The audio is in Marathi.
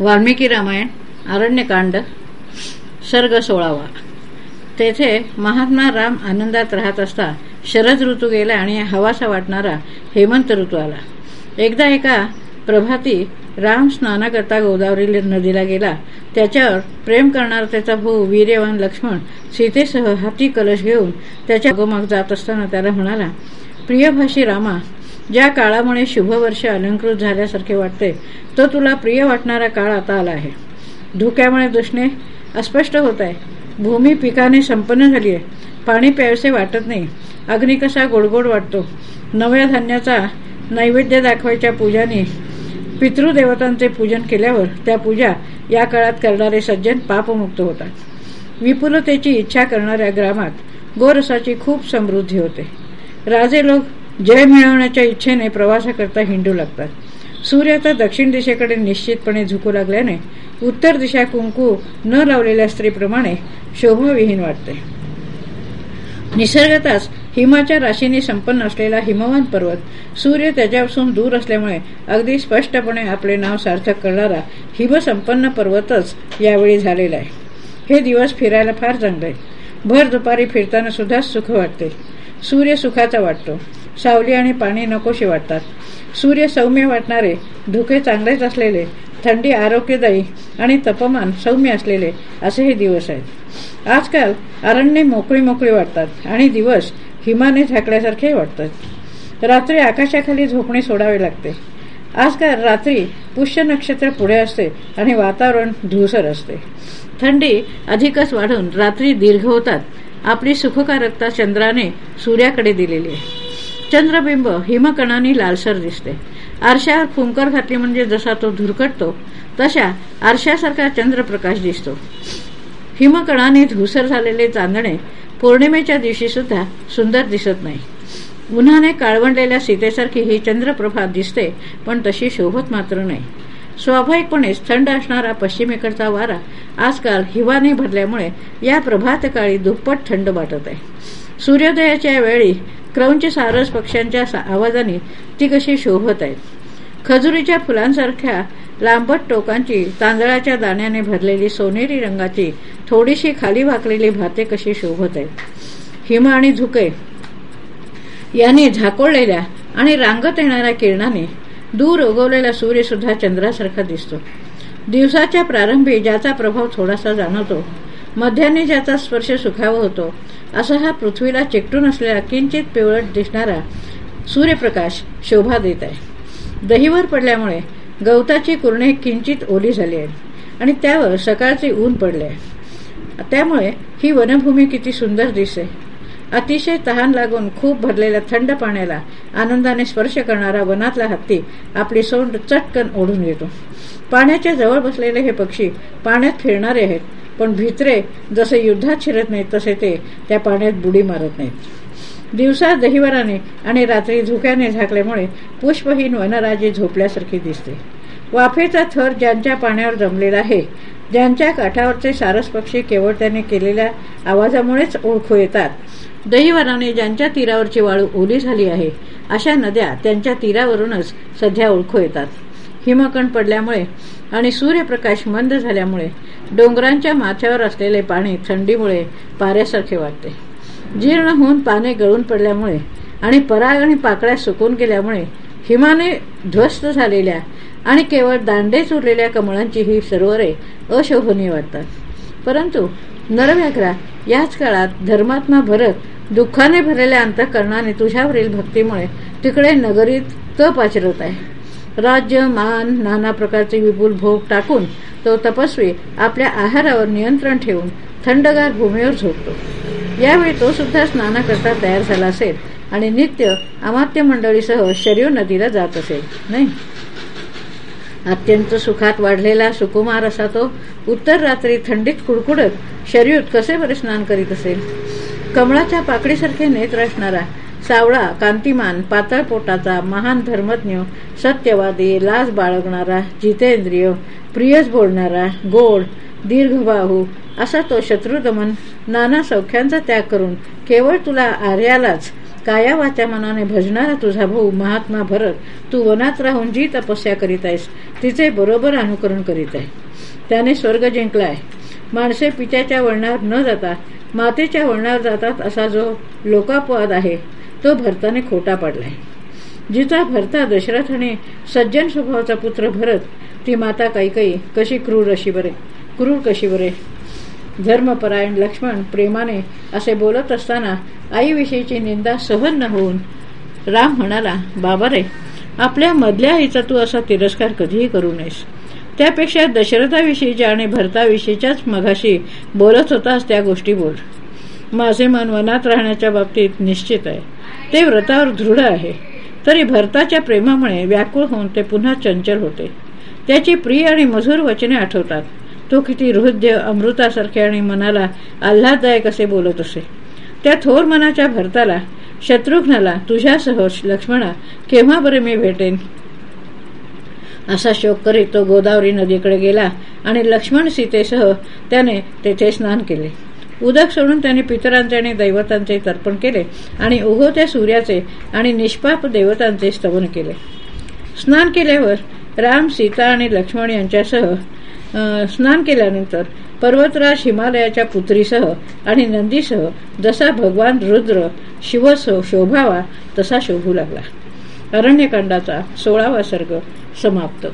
वाल्मिकी रामायण अरण्यकांड सर्ग सोळावा. तेथे महात्मा राम आनंदात राहत असता शरद ऋतू गेला आणि हवासा वाटणारा हेमंत ऋतू आला. एकदा एका प्रभाती राम स्नानाकरता गोदावरी नदीला गेला. त्याच्यावर प्रेम करणारा त्याचा भाऊ वीर्यवान लक्ष्मण सीतेसह हाती कलश घेऊन त्याच्या गोमाग जात असताना त्याला म्हणाला प्रियभाषी रामा ज्या काळामुळे शुभवर्ष अलंकृत झाल्यासारखे वाटते तो तुला प्रिय वाटणारा काळ आता आला आहे. धुक्यामुळे दुष्णे अस्पष्ट होत आहे भूमी पिकाने संपन्न झाली आहे पाणी प्यावसे वाटत नाही. अग्नी कसा गोडगोड वाटतो. नव्या धान्याचा नैवेद्य दाखवायच्या पूजाने पितृदेवतांचे पूजन केल्यावर त्या पूजा या काळात करणारे सज्जन पापमुक्त होतात. विपुलतेची इच्छा करणाऱ्या ग्रामात गोरसाची खूप समृद्धी होते. राजे लोक जय मिळवण्याच्या इच्छेने प्रवासाकरता हिंडू लागतात. सूर्य तर दक्षिण दिशेकडे निश्चितपणे झुकू लागल्याने उत्तर दिशा कुंकू न लावलेल्या स्त्रीप्रमाणे शोभविहीन वाटते. निसर्गताच हिमाच्या राशीने संपन्न असलेला हिमवंत पर्वत सूर्य त्याच्यापासून दूर असल्यामुळे अगदी स्पष्टपणे आपले नाव सार्थक करणारा हिमसंपन्न पर्वतच यावेळी झालेला आहे. हे दिवस फिरायला फार चांगले भर दुपारी फिरताना सुद्धा सुख वाटते. सूर्य सुखाचा वाटतो. सावली आणि पाणी नकोशी वाटतात सूर्य सौम्य वाटणारे धुके चांगलेच असलेले थंडी आरोग्यदायी आणि तपमान सौम्य असलेले असे हे दिवस आहेत. आजकाल अरण्ये मोकळी मोकळी वाटतात आणि दिवस हिमाने झाकल्यासारखे वाटतात. रात्री आकाशाखाली झोपणे सोडावे लागते. आजकाल रात्री पुष्य नक्षत्र पुढे असते आणि वातावरण धुसर असते. थंडी अधिकच वाढून रात्री दीर्घ होतात. आपली सुखकारकता चंद्राने सूर्याकडे दिलेली आहे. चंद्रबिंब हिमकणाने लालसर दिसते. आरशावर फुंकर घातली म्हणजे जसा तो धुरकटतो तशा आरशासारखा चंद्रप्रकाश दिसतो. हिमकणाने धुसर झालेले चांदणे पौर्णिमेच्या दिवशी सुद्धा सुंदर दिसत नाही. उन्हाने काळवंडलेल्या सीतेसारखी ही चंद्रप्रभा दिसते पण तशी शोभत मात्र नाही. स्वाभाविकपणेच थंड असणारा पश्चिमेकडचा वारा आजकाल हिवाने भरल्यामुळे या प्रभातकाळी दुप्पट थंड वाटत आहे. सूर्योदयाच्या वेळी क्रौंच सारस पक्ष्यांच्या आवाजाने ती कशी शोभत आहेत. खजुरीच्या फुलांसारख्या लांबट टोकांची तांदळाच्या दाण्याने भरलेली सोनेरी रंगाची थोडीशी खाली वाकलेली भाते कशी शोभत आहेत. हिम आणि झुके यांनी झाकोळलेल्या आणि रांगत येणाऱ्या किरणाने दूर उगवलेला सूर्य सुद्धा चंद्रासारखा दिसतो. दिवसाच्या प्रारंभी ज्याचा प्रभाव थोडासा जाणवतो मध्याने ज्याचा स्पर्श सुखावा होतो असा हा पृथ्वीला चिकटून असलेला किंचित पिवळट दिसणारा सूर्यप्रकाश शोभा देत आहे. दहीवर पडल्यामुळे गवताची कुरणे किंचित ओली झाली आहेत आणि त्यावर सकाळचे ऊन पडले आहे. त्यामुळे ही वनभूमी किती सुंदर दिसते. अतिशय तहान लागून खूप भरलेल्या थंड पाण्याला आनंदाने स्पर्श करणारा वनातला हत्ती आपली सोंड चटकन ओढून घेतो. पाण्याच्या जवळ बसलेले हे पक्षी पाण्यात फिरणारे आहेत पण भित्रे जसे युद्धात शिरत नाहीत तसे ते त्या पाण्यात बुडी मारत नाहीत. दिवसा दहिवराने आणि रात्री झुक्याने झाकल्यामुळे पुष्पहीन वनराजी झोपल्यासारखी दिसते. वाफेचा थर ज्यांच्या पाण्यावर जमलेला आहे ज्यांच्या काठावरचे सारस पक्षी केवळ त्याने केलेल्या आवाजामुळेच ओळखू येतात. दहिवराने ज्यांच्या तीरावरची वाळू ओली झाली आहे अशा नद्या त्यांच्या तीरावरूनच सध्या ओळखू येतात. हिमकण पडल्यामुळे आणि सूर्यप्रकाश मंद झाल्यामुळे डोंगरांच्या माथ्यावर असलेले पाणी थंडीमुळे पाऱ्यासारखे वाटते. जीर्ण होऊन पाने गळून पडल्यामुळे आणि पराग आणि पाकळ्या सुकून गेल्यामुळे हिमाने ध्वस्त झालेल्या आणि केवळ दांडेच उरलेल्या कमळांची ही सरोवरे अशोभनीय वाटतात. परंतु नरव्याघ्रा याच काळात धर्मात्मा भरत दुःखाने भरलेल्या अंतकरणाने तुझ्यावरील भक्तीमुळे तिकडे नगरीत तप आचरत आहे. राज्य मान नाना प्रकारचे विपुल भोग टाकून तो तपस्वी आपल्या आहारावर नियंत्रण ठेवून थंडगार भूमीवर झोपतो. यावेळी तो सुद्धा स्नानाकरता तयार झाला असेल आणि नित्य अमात्य मंडळीसह शरीर नदीला जात असेल नाही? अत्यंत सुखात वाढलेला सुकुमार असा तो उत्तर रात्री थंडीत कुडकुडत शरीर कसे बरे स्नान करीत असेल? कमळाच्या पाकडीसारखे नेत्र असणारा सावळा कांतिमान पातळ पोटाचा महान धर्मज्ञ सत्यवादी लाज बाळगणारा जितेंद्रिय प्रियच बोलणारा गोड दीर्घबाहू असा तो शत्रुदमन नाना सौख्यांचा त्याग करून केवळ तुला आर्यालाच काया वाच्या मनाने भजणारा तुझा भाऊ महात्मा भरत तू वनात राहून जी तपस्या करीत आहेस तिचे बरोबर अनुकरण करीत आहे. त्याने स्वर्ग जिंकला आहे माणसे पित्याच्या वळणावर न जाता मातेच्या वळणावर जातात असा जो लोकापवाद आहे तो भरताने खोटा पडलाय. जिचा भरता दशरथाने सज्जन स्वभावाचा पुत्र भरत ती माता कैकई कशी क्रूर अशी बरे क्रूर कशी बरे? धर्मपरायण लक्ष्मण प्रेमाने असे बोलत असताना आईविषयीची निंदा सहन न होऊन राम म्हणाला बाबा रे आपल्या मधल्या आईचा तू असा तिरस्कार कधीही करू नयेस. त्यापेक्षा दशरथाविषयीच्या आणि भरताविषयीच्याच मघाशी बोलत होतास त्या गोष्टी बोल. माझे मन वनात राहण्याच्या बाबतीत निश्चित आहे. ते व्रतावर दृढ आहे. तरी भरताच्या प्रेमामुळे व्याकुळ होऊन ते पुन्हा चंचल होते. त्याची प्रिय आणि मधुर वचने आठवतात. तो किती हृदय अमृतासारखे आणि मनाला आल्हाददायक असे बोलत असे. त्या थोर मनाच्या भरताला शत्रुघ्नाला तुझ्यासह लक्ष्मणा केव्हा बरे मी भेटेन? असा शोक करीत तो गोदावरी नदीकडे गेला आणि लक्ष्मण सीतेसह त्याने तेथे स्नान केले. उदक सोडून त्याने पितरांचे आणि दैवतांचे तर्पण केले आणि उगवत्या सूर्याचे आणि निष्पाप देवतांचे स्तवन केले. स्नान केल्यावर राम सीता आणि लक्ष्मण यांच्यासह स्नान केल्यानंतर पर्वतराज हिमालयाच्या पुत्रीसह आणि नंदीसह जसा भगवान रुद्र शिव शोभावा तसा शोभू लागला. अरण्यकांडाचा सोळावा सर्ग समाप्त.